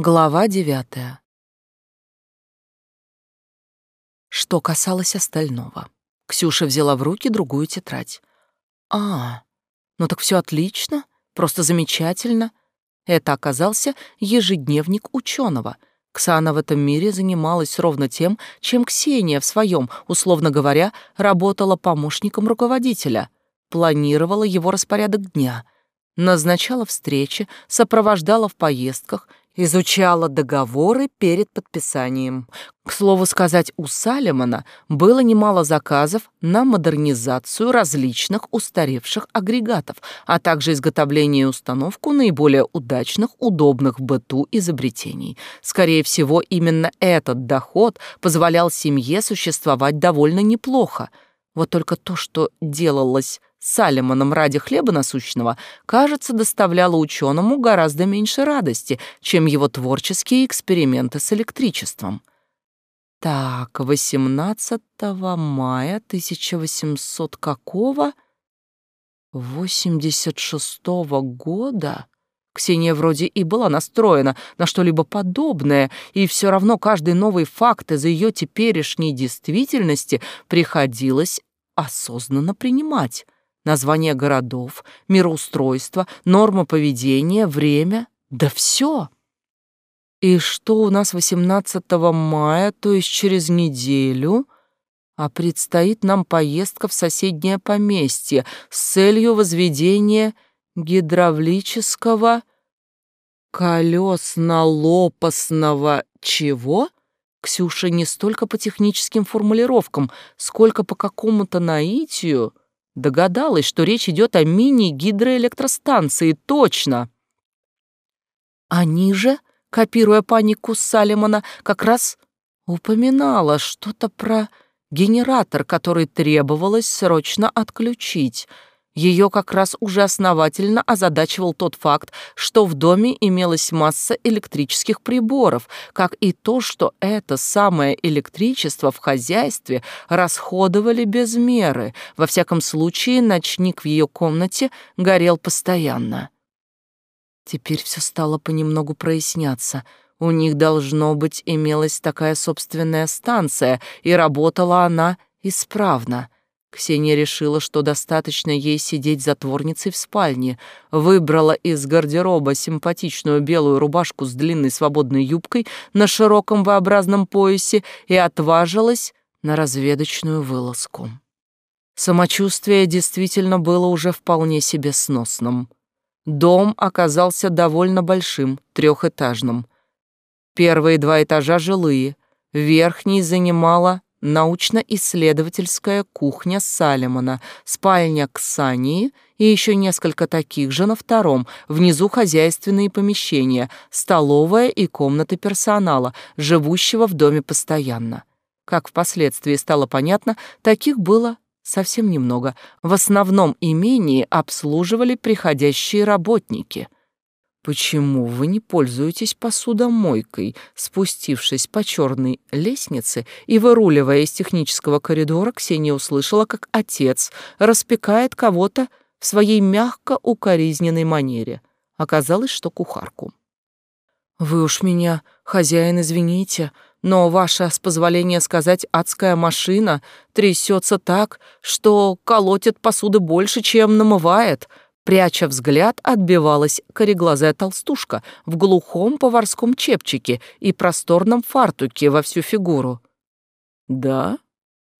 Глава девятая. Что касалось остального. Ксюша взяла в руки другую тетрадь. А, ну так все отлично, просто замечательно. Это оказался ежедневник ученого. Ксана в этом мире занималась ровно тем, чем Ксения в своем, условно говоря, работала помощником руководителя, планировала его распорядок дня — назначала встречи, сопровождала в поездках изучала договоры перед подписанием. К слову сказать, у Салемона было немало заказов на модернизацию различных устаревших агрегатов, а также изготовление и установку наиболее удачных, удобных в быту изобретений. Скорее всего, именно этот доход позволял семье существовать довольно неплохо. Вот только то, что делалось Салемоном ради хлеба насущного, кажется, доставляло ученому гораздо меньше радости, чем его творческие эксперименты с электричеством. Так, 18 мая 1800 какого? 86-го года? Ксения вроде и была настроена на что-либо подобное, и все равно каждый новый факт из ее теперешней действительности приходилось осознанно принимать названия городов, мироустройство, нормы поведения, время, да все. И что у нас 18 мая, то есть через неделю, а предстоит нам поездка в соседнее поместье с целью возведения гидравлического колесно-лопастного чего? Ксюша не столько по техническим формулировкам, сколько по какому-то наитию Догадалась, что речь идет о мини-гидроэлектростанции, точно. Они же, копируя панику Салемона, как раз упоминала что-то про генератор, который требовалось срочно отключить — ее как раз уже основательно озадачивал тот факт, что в доме имелась масса электрических приборов, как и то, что это самое электричество в хозяйстве расходовали без меры. Во всяком случае, ночник в ее комнате горел постоянно. Теперь все стало понемногу проясняться. У них, должно быть, имелась такая собственная станция, и работала она исправно — Ксения решила, что достаточно ей сидеть затворницей в спальне, выбрала из гардероба симпатичную белую рубашку с длинной свободной юбкой на широком V-образном поясе и отважилась на разведочную вылазку. Самочувствие действительно было уже вполне себе сносным. Дом оказался довольно большим, трехэтажным. Первые два этажа жилые, верхний занимала научно-исследовательская кухня Салемона, спальня Ксании и еще несколько таких же на втором, внизу хозяйственные помещения, столовая и комнаты персонала, живущего в доме постоянно. Как впоследствии стало понятно, таких было совсем немного. В основном имении обслуживали приходящие работники — Почему вы не пользуетесь посудомойкой, спустившись по черной лестнице и выруливая из технического коридора, Ксения услышала, как отец распекает кого-то в своей мягко укоризненной манере. Оказалось, что кухарку. «Вы уж меня, хозяин, извините, но ваша, с позволения сказать, адская машина трясется так, что колотит посуды больше, чем намывает», Пряча взгляд, отбивалась кореглазая толстушка в глухом поварском чепчике и просторном фартуке во всю фигуру. «Да?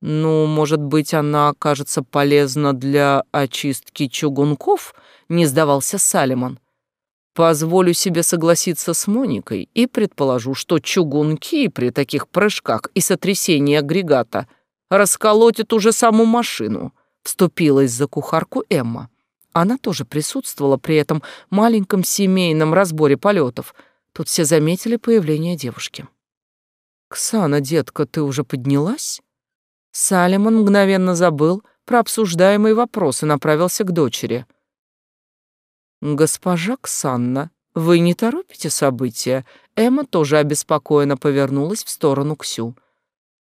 Ну, может быть, она окажется полезна для очистки чугунков?» — не сдавался Салимон. Позволю себе согласиться с Моникой и предположу, что чугунки при таких прыжках и сотрясении агрегата расколотят уже саму машину, вступилась за кухарку Эмма. Она тоже присутствовала при этом маленьком семейном разборе полетов. Тут все заметили появление девушки. «Ксана, детка, ты уже поднялась?» Салимон мгновенно забыл про обсуждаемые вопросы и направился к дочери. «Госпожа Ксанна, вы не торопите события?» Эмма тоже обеспокоенно повернулась в сторону Ксю.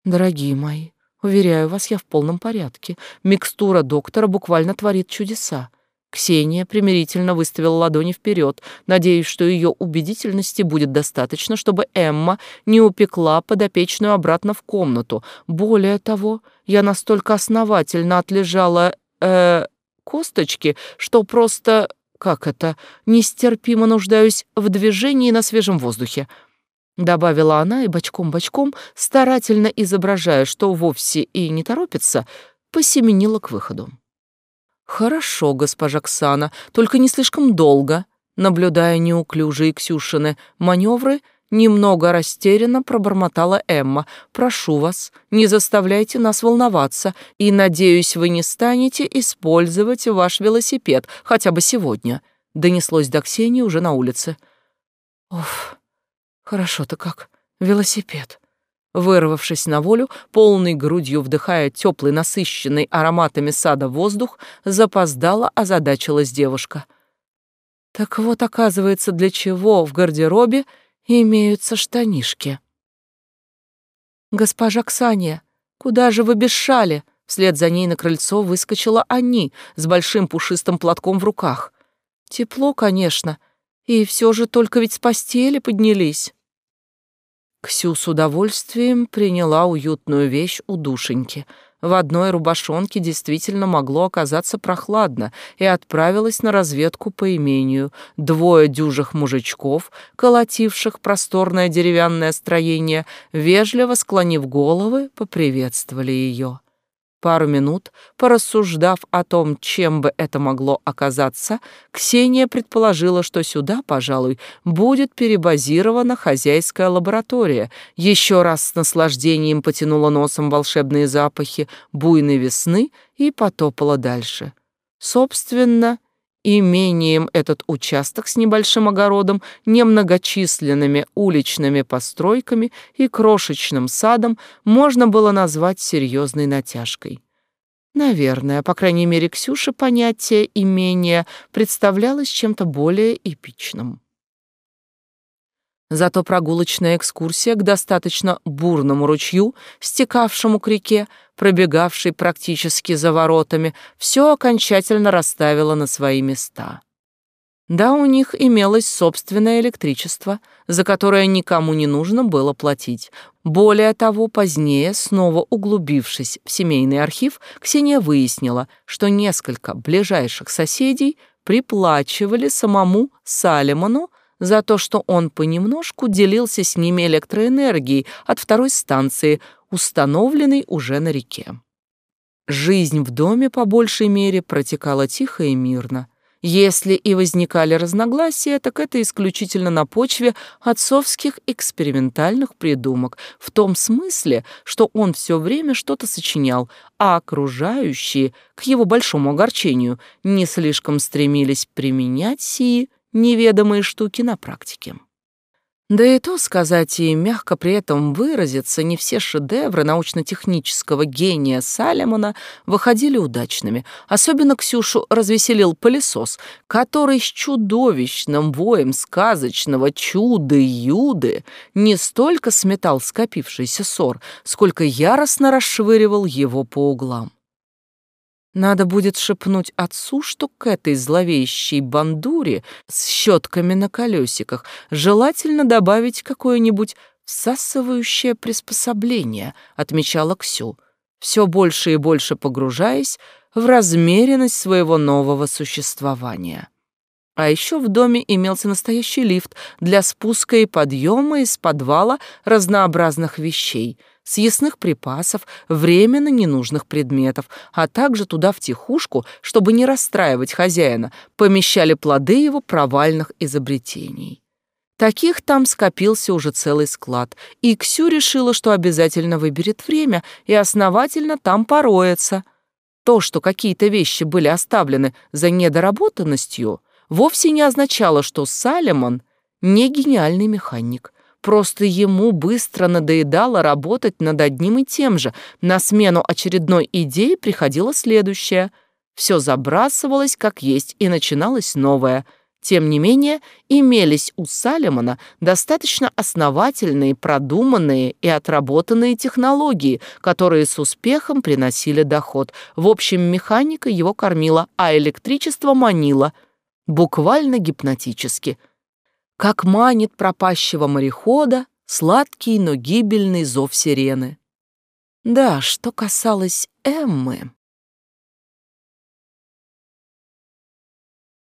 «Дорогие мои, уверяю вас, я в полном порядке. Микстура доктора буквально творит чудеса. Ксения примирительно выставила ладони вперед, надеясь, что ее убедительности будет достаточно, чтобы Эмма не упекла подопечную обратно в комнату. Более того, я настолько основательно отлежала э, косточки, что просто, как это, нестерпимо нуждаюсь в движении на свежем воздухе. Добавила она и бочком-бочком, старательно изображая, что вовсе и не торопится, посеменила к выходу. «Хорошо, госпожа Ксана, только не слишком долго», наблюдая неуклюжие Ксюшины маневры, немного растерянно пробормотала Эмма. «Прошу вас, не заставляйте нас волноваться, и, надеюсь, вы не станете использовать ваш велосипед хотя бы сегодня», донеслось до Ксении уже на улице. «Уф, хорошо-то как, велосипед», Вырвавшись на волю, полной грудью вдыхая теплый, насыщенный ароматами сада воздух, запоздала, озадачилась девушка. Так вот, оказывается, для чего в гардеробе имеются штанишки. «Госпожа Ксания, куда же вы без шали?» Вслед за ней на крыльцо выскочила Ани с большим пушистым платком в руках. Тепло, конечно, и все же только ведь с постели поднялись. Ксю с удовольствием приняла уютную вещь у душеньки. В одной рубашонке действительно могло оказаться прохладно, и отправилась на разведку по имению. Двое дюжих мужичков, колотивших просторное деревянное строение, вежливо склонив головы, поприветствовали ее пару минут, порассуждав о том, чем бы это могло оказаться, Ксения предположила, что сюда, пожалуй, будет перебазирована хозяйская лаборатория. Еще раз с наслаждением потянула носом волшебные запахи буйной весны и потопала дальше. Собственно, Имением этот участок с небольшим огородом, немногочисленными уличными постройками и крошечным садом можно было назвать серьезной натяжкой. Наверное, по крайней мере, Ксюше понятие имения представлялось чем-то более эпичным. Зато прогулочная экскурсия к достаточно бурному ручью, стекавшему к реке, пробегавшей практически за воротами, все окончательно расставила на свои места. Да, у них имелось собственное электричество, за которое никому не нужно было платить. Более того, позднее, снова углубившись в семейный архив, Ксения выяснила, что несколько ближайших соседей приплачивали самому Салемону за то, что он понемножку делился с ними электроэнергией от второй станции, установленной уже на реке. Жизнь в доме по большей мере протекала тихо и мирно. Если и возникали разногласия, так это исключительно на почве отцовских экспериментальных придумок, в том смысле, что он все время что-то сочинял, а окружающие, к его большому огорчению, не слишком стремились применять сии неведомые штуки на практике. Да и то сказать и мягко при этом выразиться, не все шедевры научно-технического гения Салемона выходили удачными. Особенно Ксюшу развеселил пылесос, который с чудовищным воем сказочного чуда-юды не столько сметал скопившийся ссор, сколько яростно расшвыривал его по углам. Надо будет шепнуть отцу, что к этой зловещей бандуре с щетками на колесиках желательно добавить какое-нибудь всасывающее приспособление, отмечала Ксю, все больше и больше погружаясь в размеренность своего нового существования. А еще в доме имелся настоящий лифт для спуска и подъема из подвала разнообразных вещей — съестных припасов, временно ненужных предметов, а также туда втихушку, чтобы не расстраивать хозяина, помещали плоды его провальных изобретений. Таких там скопился уже целый склад, и Ксю решила, что обязательно выберет время и основательно там пороется. То, что какие-то вещи были оставлены за недоработанностью, вовсе не означало, что Салемон не гениальный механик. Просто ему быстро надоедало работать над одним и тем же. На смену очередной идеи приходило следующее. Все забрасывалось как есть, и начиналось новое. Тем не менее, имелись у Салемона достаточно основательные, продуманные и отработанные технологии, которые с успехом приносили доход. В общем, механика его кормила, а электричество манило, буквально гипнотически. Как манит пропащего морехода сладкий, но гибельный зов сирены. Да, что касалось Эммы...